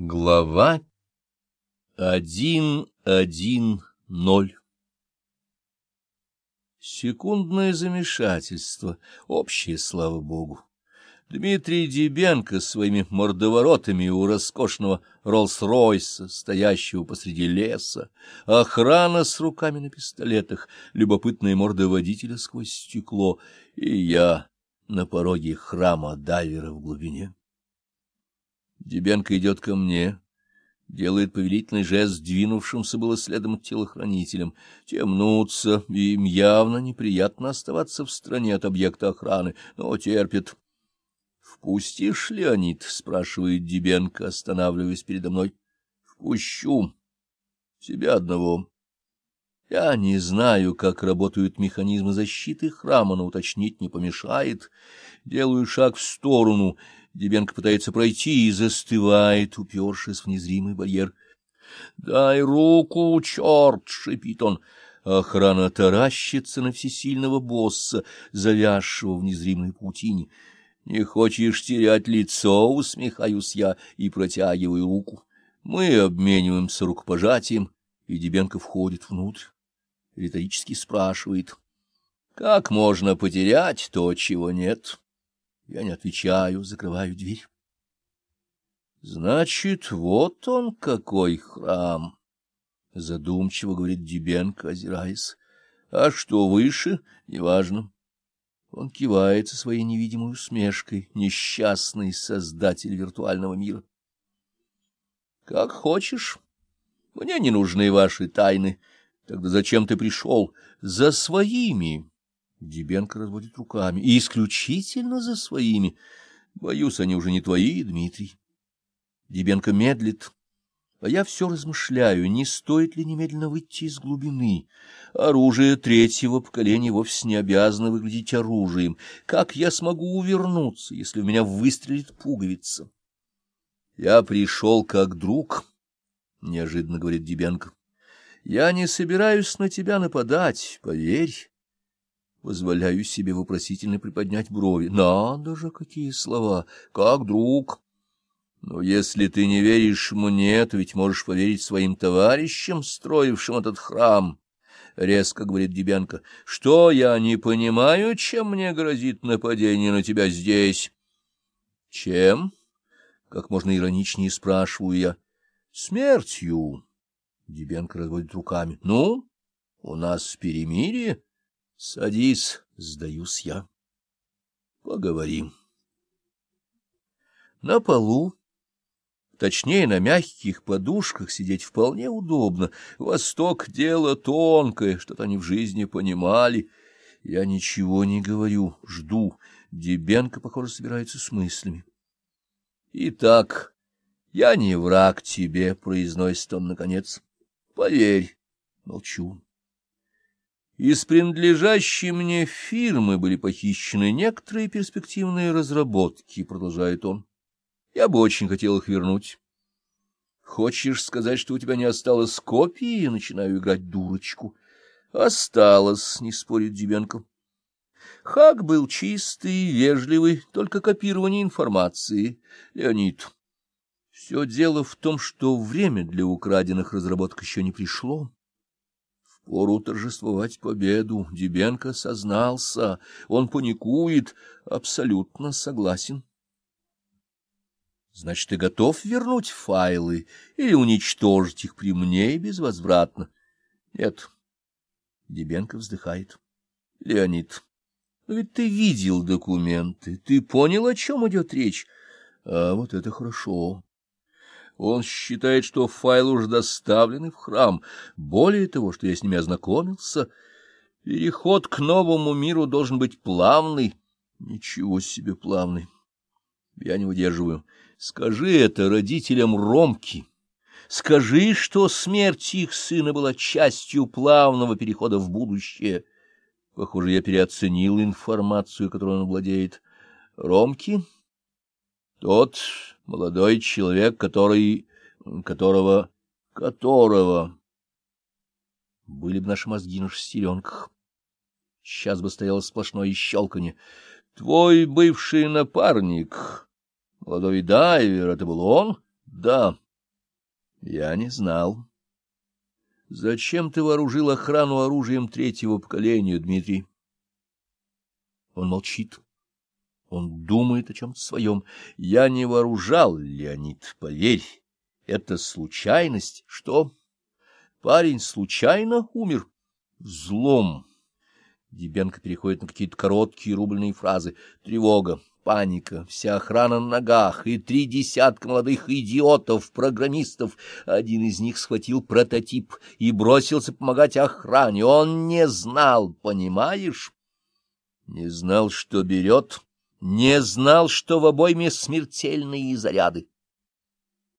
Глава один один ноль Секундное замешательство, общее, слава богу. Дмитрий Дебенко своими мордоворотами у роскошного Роллс-Ройса, стоящего посреди леса, охрана с руками на пистолетах, любопытная морда водителя сквозь стекло, и я на пороге храма дайвера в глубине. Дебенко идет ко мне, делает повелительный жест двинувшимся было следом телохранителям. Темнутся, и им явно неприятно оставаться в стороне от объекта охраны, но терпит. — Впустишь, Леонид? — спрашивает Дебенко, останавливаясь передо мной. — Впущу. Тебя одного. Я не знаю, как работают механизмы защиты храма, но уточнить не помешает. Делаю шаг в сторону. Дебенко пытается пройти и застывает, упершись в незримый барьер. — Дай руку, черт! — шипит он. Охрана таращится на всесильного босса, завязшего в незримой паутине. Не хочешь терять лицо, усмехаюсь я и протягиваю руку. Мы обмениваемся рукопожатием, и Дебенко входит внутрь риторически спрашивает. Как можно потерять то, чего нет? Я не отвечаю, закрываю дверь. Значит, вот он какой храм, задумчиво говорит Дебенко, озираясь. А что выше, неважно. Он кивает со своей невидимой усмешкой, несчастный создатель виртуального мира. Как хочешь. Мне не нужны ваши тайны. Тогда зачем ты пришел? За своими. Дебенко разводит руками. И исключительно за своими. Боюсь, они уже не твои, Дмитрий. Дебенко медлит. А я все размышляю, не стоит ли немедленно выйти из глубины. Оружие третьего поколения вовсе не обязано выглядеть оружием. Как я смогу увернуться, если в меня выстрелит пуговица? Я пришел как друг, — неожиданно говорит Дебенко. Я не собираюсь на тебя нападать, поверь. Позволяю себе вопросительно приподнять брови. Надо же, какие слова! Как друг! Но если ты не веришь мне, то ведь можешь поверить своим товарищам, строившим этот храм. — резко говорит Дебенко. — Что, я не понимаю, чем мне грозит нападение на тебя здесь? — Чем? — как можно ироничнее спрашиваю я. — Смертью. Дебенко разводит руками. — Ну, у нас перемирие. Садись, сдаюсь я. Поговорим. На полу, точнее, на мягких подушках сидеть вполне удобно. Восток — дело тонкое, что-то они в жизни понимали. Я ничего не говорю, жду. Дебенко, похоже, собирается с мыслями. — Итак, я не враг тебе, — произносит он наконец. — Поверь, молчу. Из принадлежащей мне фирмы были похищены некоторые перспективные разработки, продолжает он. Я бы очень хотел их вернуть. Хочешь сказать, что у тебя не осталось копии? Я начинаю играть дурочку. Осталось, не спорит Дебенко. Хак был чистый, вежливый, только копирование информации. Леонид, все дело в том, что время для украденных разработок еще не пришло. Впору торжествовать победу. Дебенко сознался. Он паникует. Абсолютно согласен. Значит, ты готов вернуть файлы или уничтожить их при мне безвозвратно? Нет. Дебенко вздыхает. Леонид, но ведь ты видел документы, ты понял, о чем идет речь. А вот это хорошо. Он считает, что файлы уже доставлены в храм. Более того, что я с ними ознакомился. Переход к новому миру должен быть плавный. Ничего себе плавный. Я не выдерживаю. Скажи это родителям Ромки. Скажи, что смерть их сына была частью плавного перехода в будущее. Похоже, я переоценил информацию, которую он владеет. Ромки? Тот молодой человек, который... которого... которого... Были бы наши мозги на шестеренках. Сейчас бы стояло сплошное щелканье. Твой бывший напарник, молодой дайвер, это был он? Да. Я не знал. Зачем ты вооружил охрану оружием третьего поколения, Дмитрий? Он молчит. Он думает о чем-то своем. Я не вооружал, Леонид, поверь. Это случайность. Что? Парень случайно умер? Взлом. Дебенко переходит на какие-то короткие рубленые фразы. Тревога, паника, вся охрана на ногах и три десятка молодых идиотов, программистов. Один из них схватил прототип и бросился помогать охране. Он не знал, понимаешь? Не знал, что берет, не знал, что в обойме смертельные заряды.